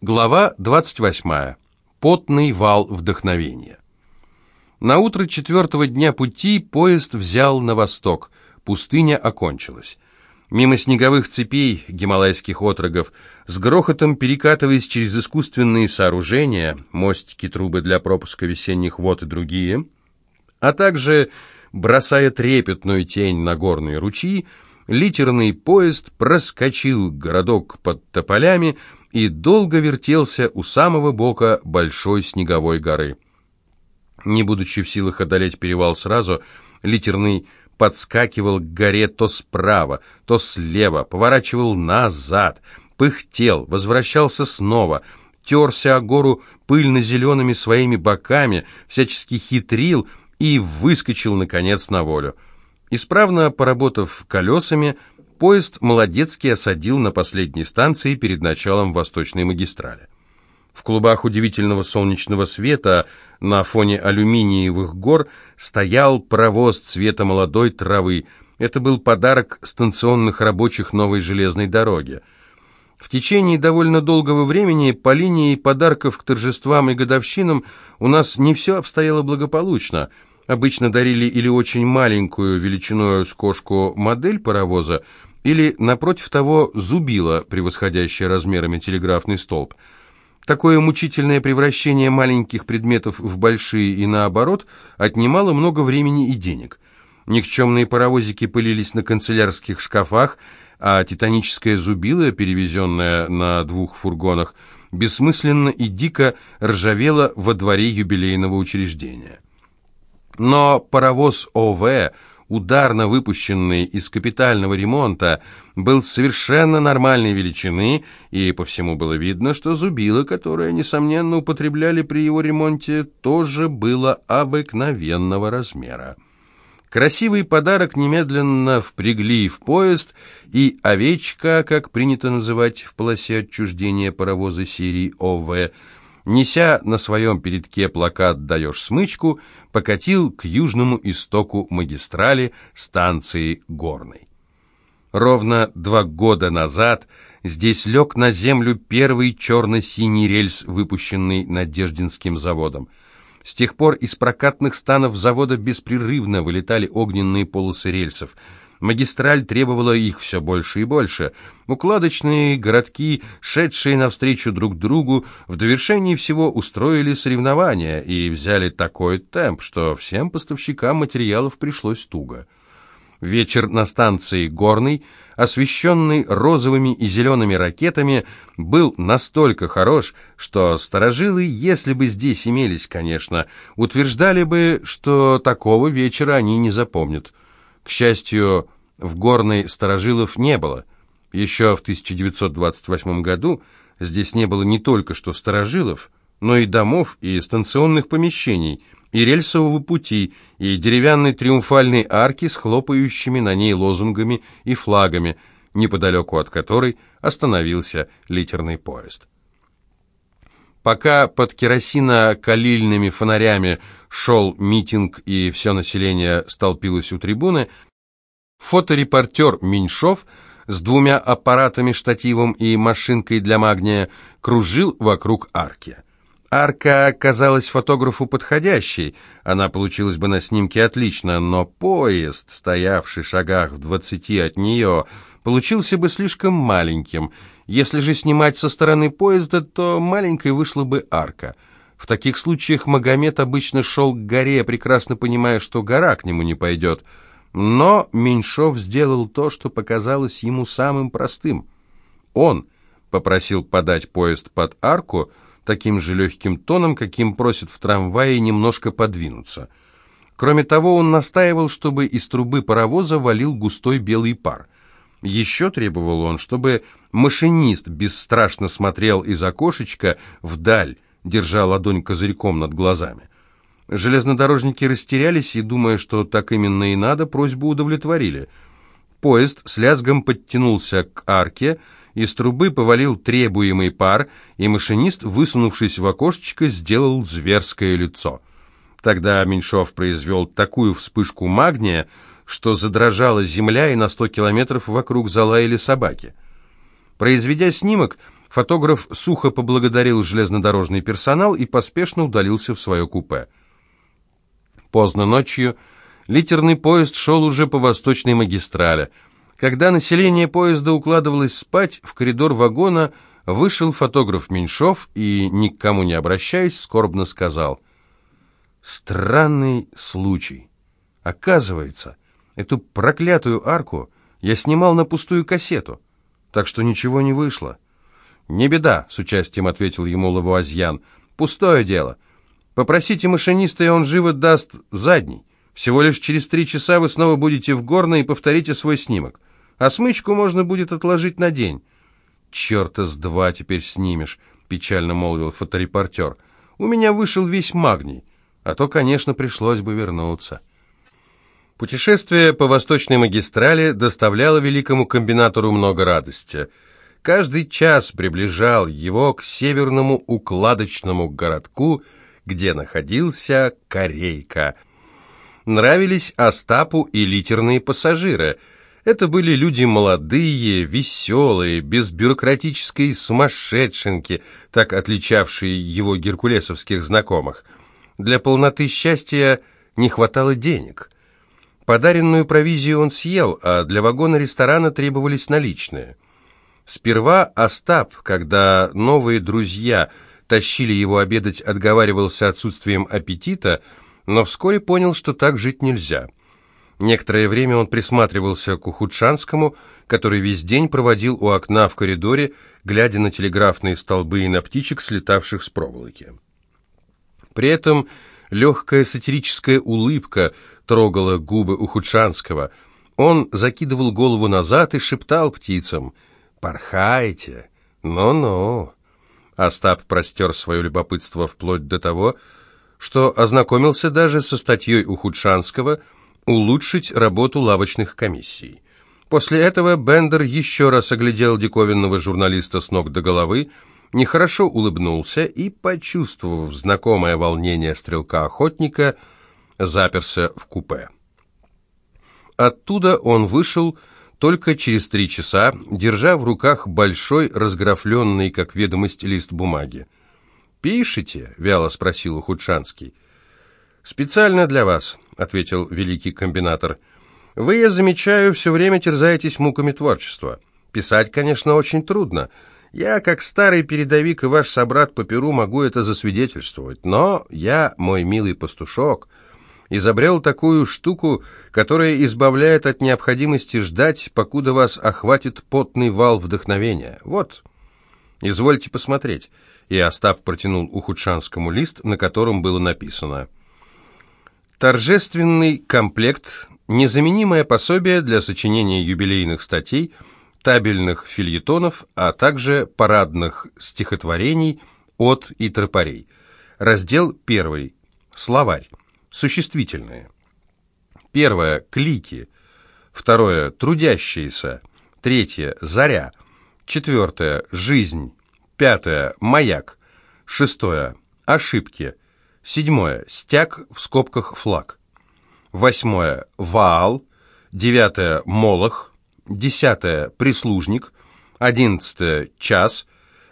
Глава 28. Потный вал вдохновения. На утро четвертого дня пути поезд взял на восток. Пустыня окончилась. Мимо снеговых цепей гималайских отрогов, с грохотом перекатываясь через искусственные сооружения, мостики, трубы для пропуска весенних вод и другие, а также бросая трепетную тень на горные ручьи, литерный поезд проскочил городок под тополями, и долго вертелся у самого бока большой снеговой горы. Не будучи в силах одолеть перевал сразу, литерный подскакивал к горе то справа, то слева, поворачивал назад, пыхтел, возвращался снова, терся о гору пыльно-зелеными своими боками, всячески хитрил и выскочил, наконец, на волю. Исправно поработав колесами, Поезд молодецкий осадил на последней станции перед началом Восточной магистрали. В клубах удивительного солнечного света на фоне алюминиевых гор стоял паровоз цвета молодой травы. Это был подарок станционных рабочих новой железной дороги. В течение довольно долгого времени по линии подарков к торжествам и годовщинам у нас не все обстояло благополучно. Обычно дарили или очень маленькую величиной с кошку модель паровоза, или, напротив того, зубило, превосходящее размерами телеграфный столб. Такое мучительное превращение маленьких предметов в большие и наоборот отнимало много времени и денег. Никчемные паровозики пылились на канцелярских шкафах, а титаническое зубило, перевезенное на двух фургонах, бессмысленно и дико ржавело во дворе юбилейного учреждения. Но паровоз ОВ ударно выпущенный из капитального ремонта, был совершенно нормальной величины, и по всему было видно, что зубило, которое, несомненно, употребляли при его ремонте, тоже было обыкновенного размера. Красивый подарок немедленно впрягли в поезд, и овечка, как принято называть в полосе отчуждения паровоза серии ОВ, неся на своем передке плакат «Даешь смычку», покатил к южному истоку магистрали станции Горной. Ровно два года назад здесь лег на землю первый черно-синий рельс, выпущенный Надеждинским заводом. С тех пор из прокатных станов завода беспрерывно вылетали огненные полосы рельсов – Магистраль требовала их все больше и больше. Укладочные городки, шедшие навстречу друг другу, в довершении всего устроили соревнования и взяли такой темп, что всем поставщикам материалов пришлось туго. Вечер на станции Горный, освещенный розовыми и зелеными ракетами, был настолько хорош, что сторожилы, если бы здесь имелись, конечно, утверждали бы, что такого вечера они не запомнят. К счастью, в Горной Старожилов не было. Еще в 1928 году здесь не было не только что Старожилов, но и домов, и станционных помещений, и рельсового пути, и деревянной триумфальной арки с хлопающими на ней лозунгами и флагами, неподалеку от которой остановился литерный поезд. Пока под керосино-калильными фонарями шел митинг и все население столпилось у трибуны, фоторепортер Меньшов с двумя аппаратами, штативом и машинкой для магния кружил вокруг арки. Арка казалась фотографу подходящей, она получилась бы на снимке отлично, но поезд, стоявший в шагах в двадцати от нее, получился бы слишком маленьким. Если же снимать со стороны поезда, то маленькой вышла бы арка – в таких случаях Магомед обычно шел к горе, прекрасно понимая, что гора к нему не пойдет. Но Меньшов сделал то, что показалось ему самым простым. Он попросил подать поезд под арку таким же легким тоном, каким просит в трамвае немножко подвинуться. Кроме того, он настаивал, чтобы из трубы паровоза валил густой белый пар. Еще требовал он, чтобы машинист бесстрашно смотрел из окошечка вдаль, держа ладонь козырьком над глазами. Железнодорожники растерялись и, думая, что так именно и надо, просьбу удовлетворили. Поезд с лязгом подтянулся к арке, из трубы повалил требуемый пар, и машинист, высунувшись в окошечко, сделал зверское лицо. Тогда Меньшов произвел такую вспышку магния, что задрожала земля, и на сто километров вокруг залаяли собаки. Произведя снимок, Фотограф сухо поблагодарил железнодорожный персонал и поспешно удалился в свое купе. Поздно ночью литерный поезд шел уже по восточной магистрали. Когда население поезда укладывалось спать, в коридор вагона вышел фотограф Меньшов и, ни к кому не обращаясь, скорбно сказал «Странный случай. Оказывается, эту проклятую арку я снимал на пустую кассету, так что ничего не вышло». «Не беда», — с участием ответил ему Лавуазьян. «Пустое дело. Попросите машиниста, и он живо даст задний. Всего лишь через три часа вы снова будете в горной и повторите свой снимок. А смычку можно будет отложить на день». «Черта с два теперь снимешь», — печально молвил фоторепортер. «У меня вышел весь магний, а то, конечно, пришлось бы вернуться». Путешествие по восточной магистрали доставляло великому комбинатору много радости — каждый час приближал его к северному укладочному городку, где находился Корейка. Нравились Остапу и литерные пассажиры. Это были люди молодые, веселые, без бюрократической сумасшедшенки, так отличавшие его геркулесовских знакомых. Для полноты счастья не хватало денег. Подаренную провизию он съел, а для вагона ресторана требовались наличные – Сперва Остап, когда новые друзья тащили его обедать, отговаривался отсутствием аппетита, но вскоре понял, что так жить нельзя. Некоторое время он присматривался к Ухудшанскому, который весь день проводил у окна в коридоре, глядя на телеграфные столбы и на птичек, слетавших с проволоки. При этом легкая сатирическая улыбка трогала губы Ухудшанского. Он закидывал голову назад и шептал птицам — «Порхайте! Ну-ну!» Остап простер свое любопытство вплоть до того, что ознакомился даже со статьей Ухудшанского «Улучшить работу лавочных комиссий». После этого Бендер еще раз оглядел диковинного журналиста с ног до головы, нехорошо улыбнулся и, почувствовав знакомое волнение стрелка-охотника, заперся в купе. Оттуда он вышел только через три часа, держа в руках большой, разграфленный, как ведомость, лист бумаги. «Пишите?» — вяло спросил Ухудшанский. «Специально для вас», — ответил великий комбинатор. «Вы, я замечаю, все время терзаетесь муками творчества. Писать, конечно, очень трудно. Я, как старый передовик и ваш собрат по перу, могу это засвидетельствовать. Но я, мой милый пастушок, изобрел такую штуку, которая избавляет от необходимости ждать, покуда вас охватит потный вал вдохновения. Вот, извольте посмотреть». И Остап протянул Ухудшанскому лист, на котором было написано «Торжественный комплект, незаменимое пособие для сочинения юбилейных статей, табельных фильетонов, а также парадных стихотворений от и тропарей. Раздел 1. Словарь. Существительные. Первое – клики. Второе – трудящиеся. Третье – заря. Четвертое – жизнь. Пятое – маяк. Шестое – ошибки. Седьмое – стяг в скобках флаг. Восьмое – ваал. Девятое – молох. Десятое – прислужник. Одиннадцатое – час.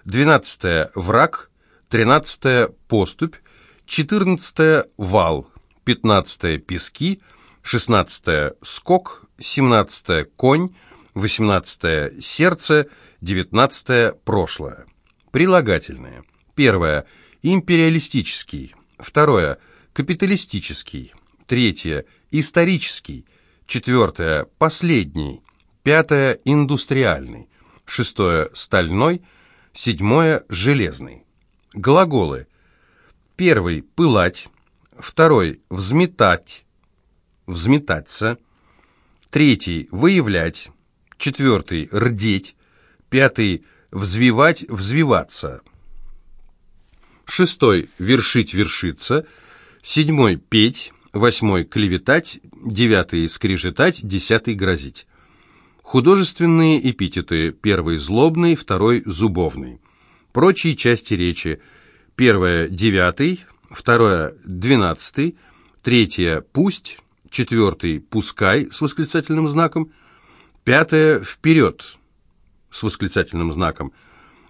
Двенадцатое – враг. Тринадцатое – поступь. Четырнадцатое – вал. Пятнадцатое – пески. 16 скок, 17 конь, 18 сердце, 19 прошлое. Прилагательные. Первое империалистический, второе капиталистический, третье исторический, четвертое последний, пятое индустриальный, шестое стальной, седьмое железный. Глаголы. Первый пылать, второй. Взметать, взметаться, третий – выявлять, четвертый – рдеть, пятый – взвивать, взвиваться, шестой – вершить, вершиться, седьмой – петь, восьмой – клеветать, девятый – скрежетать, десятый – грозить. Художественные эпитеты. Первый – злобный, второй – зубовный. Прочие части речи. Первое – девятый, второе – двенадцатый, третье – пусть, четвертый «пускай» с восклицательным знаком, пятое «вперед» с восклицательным знаком,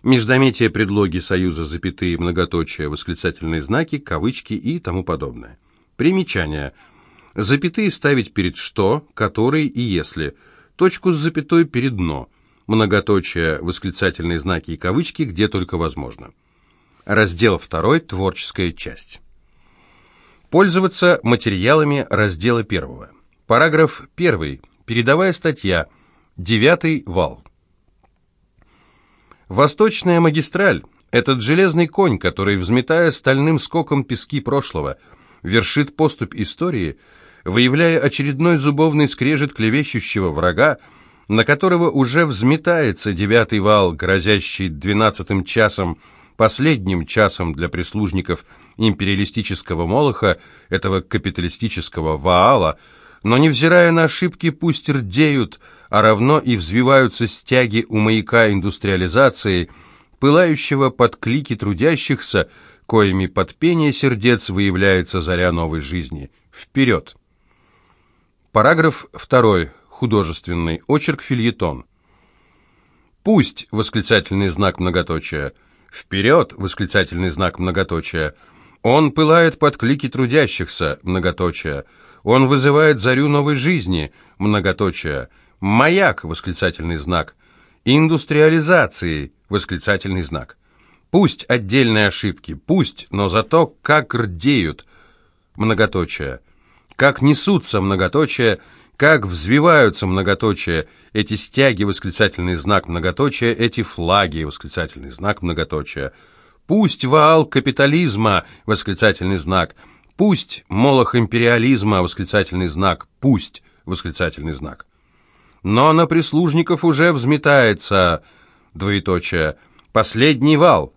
междометия, предлоги, союза, запятые, многоточия, восклицательные знаки, кавычки и тому подобное. Примечание. Запятые ставить перед «что», «который» и «если». Точку с запятой перед «но». Многоточие, восклицательные знаки и кавычки, где только возможно. Раздел 2. Творческая часть. Пользоваться материалами раздела 1. Параграф 1. Передовая статья. Девятый вал. Восточная магистраль – этот железный конь, который, взметая стальным скоком пески прошлого, вершит поступь истории, выявляя очередной зубовный скрежет клевещущего врага, на которого уже взметается девятый вал, грозящий двенадцатым часом, последним часом для прислужников империалистического молоха, этого капиталистического ваала, но, невзирая на ошибки, пусть рдеют – а равно и взвиваются стяги у маяка индустриализации, пылающего под клики трудящихся, коими под пение сердец выявляется заря новой жизни. Вперед! Параграф 2. Художественный. Очерк фильетон. «Пусть!» — восклицательный знак многоточия. «Вперед!» — восклицательный знак многоточия. «Он пылает под клики трудящихся!» многоточия. «Он вызывает зарю новой жизни!» многоточия. Маяк, восклицательный знак. Индустриализации, восклицательный знак. Пусть отдельные ошибки, пусть, но зато как рдеют, многоточие. Как несутся, многоточие, как взвиваются, многоточие, эти стяги, восклицательный знак, многоточие, эти флаги, восклицательный знак, многоточие. Пусть ваал капитализма, восклицательный знак, пусть молох империализма, восклицательный знак, пусть, восклицательный знак. Но на прислужников уже взметается, двоеточие, последний вал,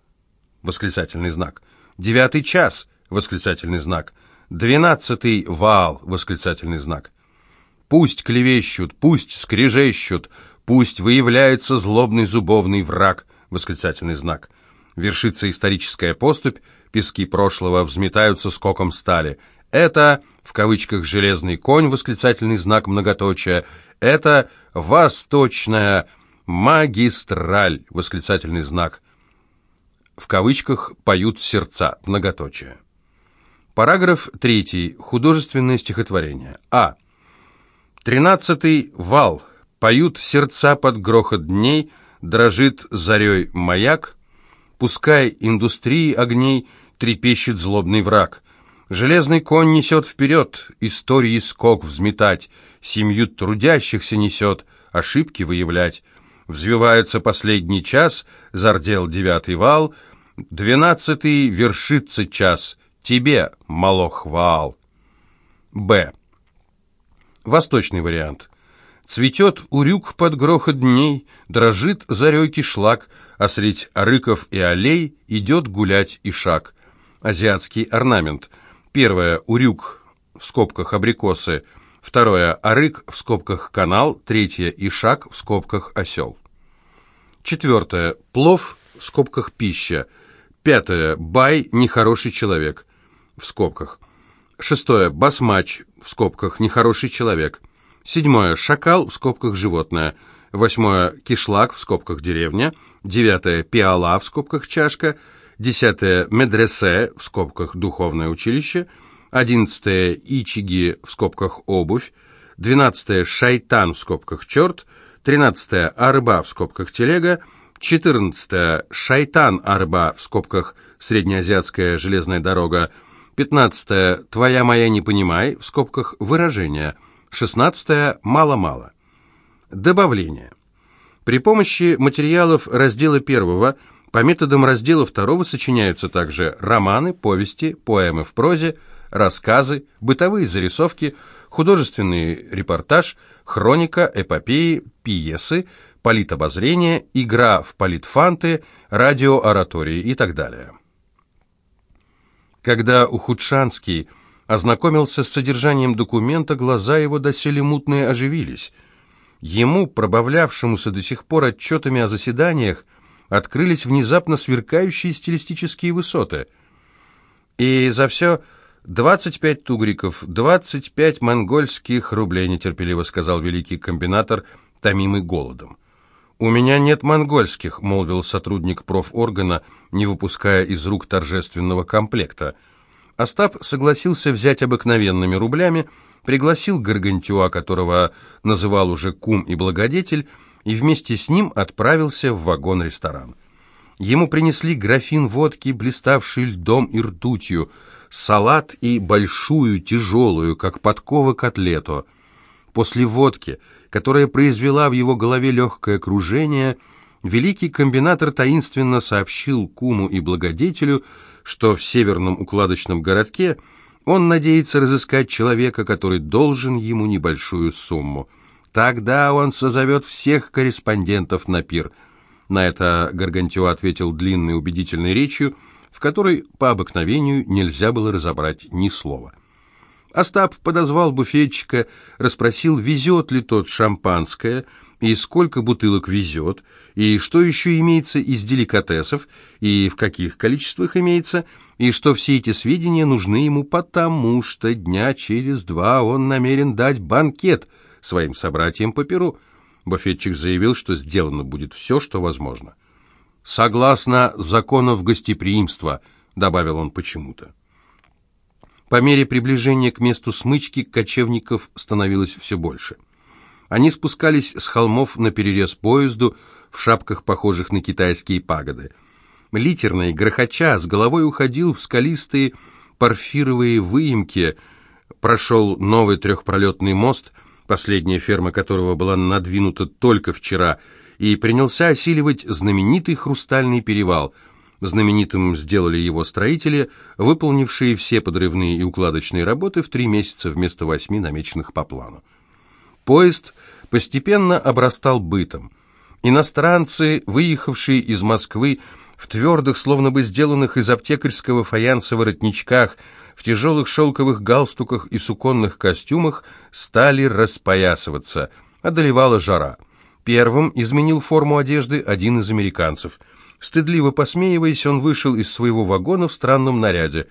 восклицательный знак, девятый час, восклицательный знак, двенадцатый вал, восклицательный знак. Пусть клевещут, пусть скрежещут, пусть выявляется злобный зубовный враг, восклицательный знак. Вершится историческая поступь, пески прошлого взметаются скоком стали. Это, в кавычках, «железный конь», восклицательный знак многоточия, это «Восточная магистраль!» — восклицательный знак. В кавычках «поют сердца» многоточие. Параграф 3. Художественное стихотворение. А. Тринадцатый вал. Поют сердца под грохот дней, дрожит зарей маяк, пускай индустрии огней трепещет злобный враг. Железный конь несет вперед, истории скок взметать, семью трудящихся несет, ошибки выявлять. Взвивается последний час, зардел девятый вал, двенадцатый вершится час, тебе, малох вал. Б. Восточный вариант. Цветет урюк под грохот дней, дрожит зарей кишлак, а средь рыков и аллей идет гулять и шаг. Азиатский орнамент – Первое – урюк, в скобках абрикосы. Второе – арык, в скобках канал. Третье – ишак, в скобках осел. Четвертое – плов, в скобках пища. Пятое – бай, нехороший человек, в скобках. Шестое – басмач, в скобках нехороший человек. Седьмое – шакал, в скобках животное. Восьмое – кишлак, в скобках деревня. Девятое – пиала, в скобках чашка. Десятое – медресе, в скобках духовное училище. Одиннадцатое – ичиги, в скобках обувь. Двенадцатое – шайтан, в скобках черт. Тринадцатое – арба, в скобках телега. Четырнадцатое – шайтан-арба, в скобках среднеазиатская железная дорога. Пятнадцатое – твоя моя не понимай, в скобках выражение. Шестнадцатое – мало-мало. Добавление. При помощи материалов раздела первого – по методам раздела второго сочиняются также романы, повести, поэмы в прозе, рассказы, бытовые зарисовки, художественный репортаж, хроника, эпопеи, пьесы, политобозрение, игра в политфанты, радиооратории и так далее. Когда Ухудшанский ознакомился с содержанием документа, глаза его доселе мутные оживились. Ему, пробавлявшемуся до сих пор отчетами о заседаниях, открылись внезапно сверкающие стилистические высоты. И за все 25 тугриков, 25 монгольских рублей, нетерпеливо сказал великий комбинатор, томимый голодом. «У меня нет монгольских», — молвил сотрудник профоргана, не выпуская из рук торжественного комплекта. Остап согласился взять обыкновенными рублями, пригласил Гаргантюа, которого называл уже кум и благодетель, и вместе с ним отправился в вагон-ресторан. Ему принесли графин водки, блиставший льдом и ртутью, салат и большую, тяжелую, как подкова, котлету. После водки, которая произвела в его голове легкое кружение, великий комбинатор таинственно сообщил куму и благодетелю, что в северном укладочном городке он надеется разыскать человека, который должен ему небольшую сумму. Тогда он созовет всех корреспондентов на пир – на это Гаргантюа ответил длинной убедительной речью, в которой по обыкновению нельзя было разобрать ни слова. Остап подозвал буфетчика, расспросил, везет ли тот шампанское, и сколько бутылок везет, и что еще имеется из деликатесов, и в каких количествах имеется, и что все эти сведения нужны ему потому, что дня через два он намерен дать банкет своим собратьям по Перу. Буфетчик заявил, что сделано будет все, что возможно. «Согласно законов гостеприимства», — добавил он почему-то. По мере приближения к месту смычки кочевников становилось все больше. Они спускались с холмов на перерез поезду в шапках, похожих на китайские пагоды. Литерный, грохоча, с головой уходил в скалистые порфировые выемки, прошел новый трехпролетный мост — последняя ферма которого была надвинута только вчера, и принялся осиливать знаменитый хрустальный перевал. Знаменитым сделали его строители, выполнившие все подрывные и укладочные работы в три месяца вместо восьми, намеченных по плану. Поезд постепенно обрастал бытом. Иностранцы, выехавшие из Москвы в твердых, словно бы сделанных из аптекарского фаянса воротничках, в тяжелых шелковых галстуках и суконных костюмах стали распоясываться. Одолевала жара. Первым изменил форму одежды один из американцев. Стыдливо посмеиваясь, он вышел из своего вагона в странном наряде.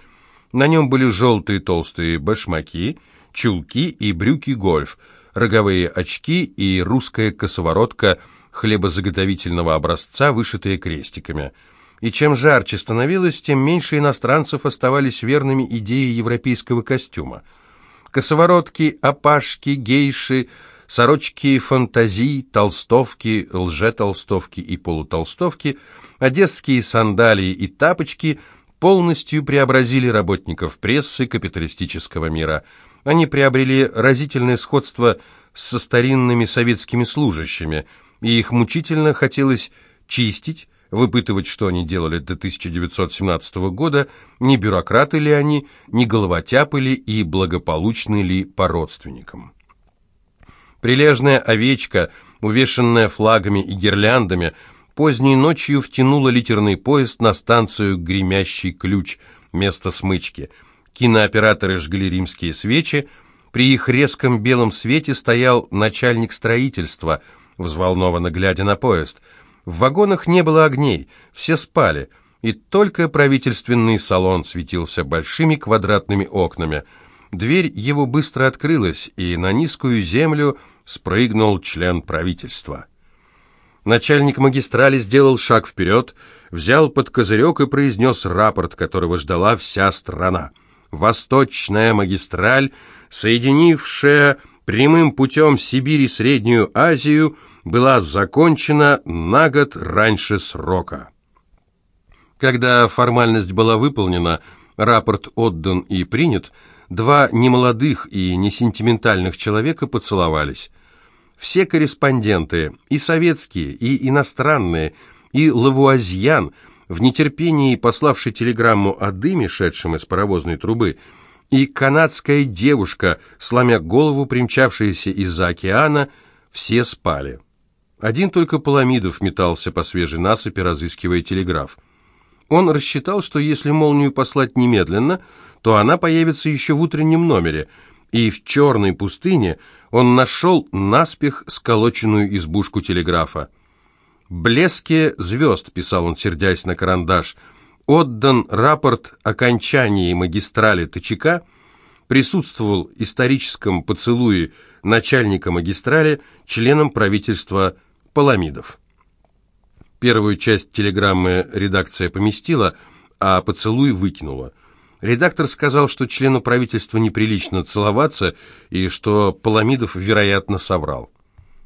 На нем были желтые толстые башмаки, чулки и брюки гольф, роговые очки и русская косоворотка хлебозаготовительного образца, вышитая крестиками – и чем жарче становилось, тем меньше иностранцев оставались верными идее европейского костюма. Косоворотки, опашки, гейши, сорочки фантазий, толстовки, лжетолстовки и полутолстовки, одесские сандалии и тапочки полностью преобразили работников прессы капиталистического мира. Они приобрели разительное сходство со старинными советскими служащими, и их мучительно хотелось чистить, выпытывать, что они делали до 1917 года, не бюрократы ли они, не головотяпы ли и благополучны ли по родственникам. Прилежная овечка, увешанная флагами и гирляндами, поздней ночью втянула литерный поезд на станцию «Гремящий ключ», место смычки. Кинооператоры жгли римские свечи, при их резком белом свете стоял начальник строительства, взволнованно глядя на поезд – в вагонах не было огней, все спали, и только правительственный салон светился большими квадратными окнами. Дверь его быстро открылась, и на низкую землю спрыгнул член правительства. Начальник магистрали сделал шаг вперед, взял под козырек и произнес рапорт, которого ждала вся страна. «Восточная магистраль, соединившая прямым путем Сибирь и Среднюю Азию, была закончена на год раньше срока. Когда формальность была выполнена, рапорт отдан и принят, два немолодых и несентиментальных человека поцеловались. Все корреспонденты, и советские, и иностранные, и лавуазьян, в нетерпении пославший телеграмму о дыме, шедшем из паровозной трубы, и канадская девушка, сломя голову, примчавшаяся из-за океана, все спали. Один только Паламидов метался по свежей насыпи, разыскивая телеграф. Он рассчитал, что если молнию послать немедленно, то она появится еще в утреннем номере, и в черной пустыне он нашел наспех сколоченную избушку телеграфа. «Блеске звезд», — писал он, сердясь на карандаш, — «отдан рапорт окончании магистрали ТЧК, присутствовал историческом поцелуе начальника магистрали членом правительства Паламидов. Первую часть телеграммы редакция поместила, а поцелуй выкинула. Редактор сказал, что члену правительства неприлично целоваться и что Паламидов, вероятно, соврал.